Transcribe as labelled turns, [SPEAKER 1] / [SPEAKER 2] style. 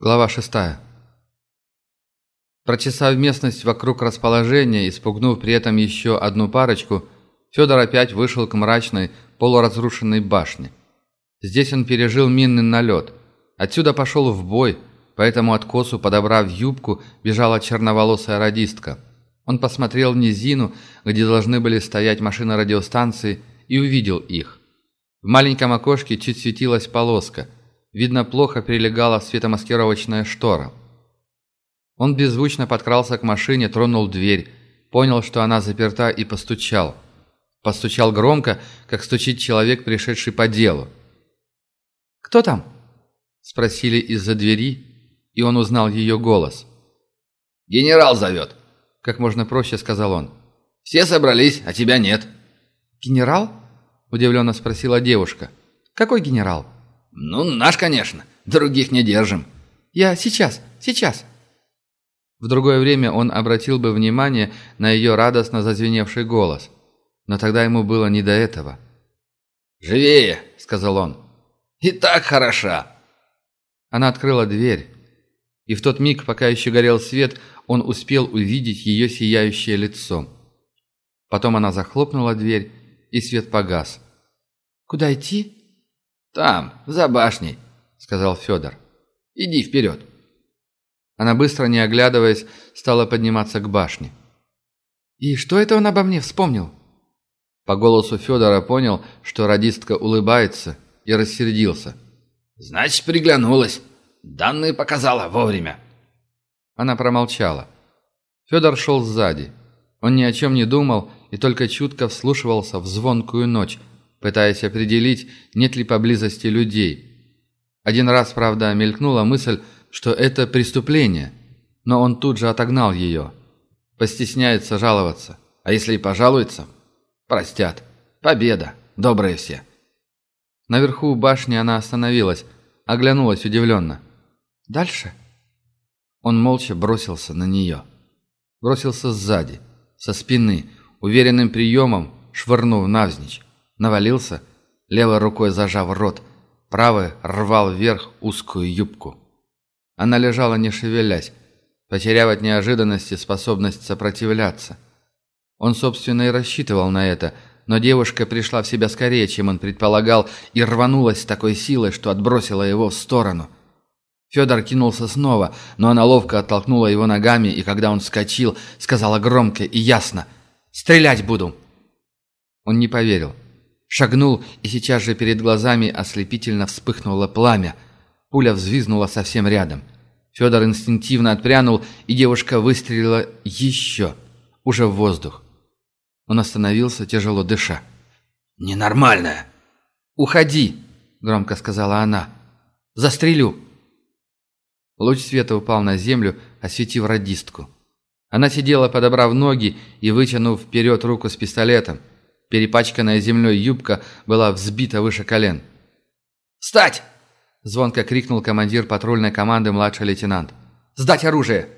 [SPEAKER 1] Глава шестая. Прочесав местность вокруг расположения, испугнув при этом еще одну парочку, Федор опять вышел к мрачной, полуразрушенной башне. Здесь он пережил минный налет. Отсюда пошел в бой, поэтому откосу, подобрав юбку, бежала черноволосая радистка. Он посмотрел в низину, где должны были стоять машины радиостанции, и увидел их. В маленьком окошке чуть светилась полоска – Видно, плохо прилегала светомаскировочная штора. Он беззвучно подкрался к машине, тронул дверь, понял, что она заперта и постучал. Постучал громко, как стучит человек, пришедший по делу. «Кто там?» – спросили из-за двери, и он узнал ее голос.
[SPEAKER 2] «Генерал зовет», –
[SPEAKER 1] как можно проще сказал он.
[SPEAKER 2] «Все собрались, а тебя нет».
[SPEAKER 1] «Генерал?» – удивленно спросила девушка. «Какой генерал?»
[SPEAKER 2] «Ну, наш, конечно. Других не держим».
[SPEAKER 1] «Я сейчас, сейчас». В другое время он обратил бы внимание на ее радостно зазвеневший голос. Но тогда ему было не до этого.
[SPEAKER 2] «Живее!» — сказал он. «И так хороша!»
[SPEAKER 1] Она открыла дверь. И в тот миг, пока еще горел свет, он успел увидеть ее сияющее лицо. Потом она захлопнула дверь, и свет погас. «Куда идти?»
[SPEAKER 2] «Там, за башней», — сказал Федор. «Иди вперед».
[SPEAKER 1] Она быстро, не оглядываясь, стала подниматься к башне. «И что это он обо мне вспомнил?» По голосу Федора понял, что радистка улыбается, и рассердился.
[SPEAKER 2] «Значит, приглянулась. Данные показала вовремя».
[SPEAKER 1] Она промолчала. Федор шел сзади. Он ни о чем не думал и только чутко вслушивался в звонкую ночь, пытаясь определить, нет ли поблизости людей. Один раз, правда, мелькнула мысль, что это преступление, но он тут же отогнал ее. Постесняется жаловаться, а если и пожалуется, простят. Победа, добрые все. Наверху башни она остановилась, оглянулась удивленно. «Дальше?» Он молча бросился на нее. Бросился сзади, со спины, уверенным приемом, швырнув навзничь навалился, левой рукой зажав рот, правой рвал вверх узкую юбку. Она лежала не шевелясь, потеряв от неожиданности способность сопротивляться. Он, собственно, и рассчитывал на это, но девушка пришла в себя скорее, чем он предполагал, и рванулась с такой силой, что отбросила его в сторону. Федор кинулся снова, но она ловко оттолкнула его ногами, и когда он вскочил, сказала громко и ясно «Стрелять буду!» Он не поверил. Шагнул, и сейчас же перед глазами ослепительно вспыхнуло пламя. Пуля взвизнула совсем рядом. Федор инстинктивно отпрянул, и девушка выстрелила еще, уже в воздух. Он остановился, тяжело дыша.
[SPEAKER 2] «Ненормальная!»
[SPEAKER 1] «Уходи!» — громко сказала она. «Застрелю!» Луч света упал на землю, осветив радистку. Она сидела, подобрав ноги и вытянув вперед руку с пистолетом. Перепачканная землей юбка была взбита выше колен.
[SPEAKER 2] «Встать!»
[SPEAKER 1] – звонко крикнул командир патрульной команды младший лейтенант. «Сдать оружие!»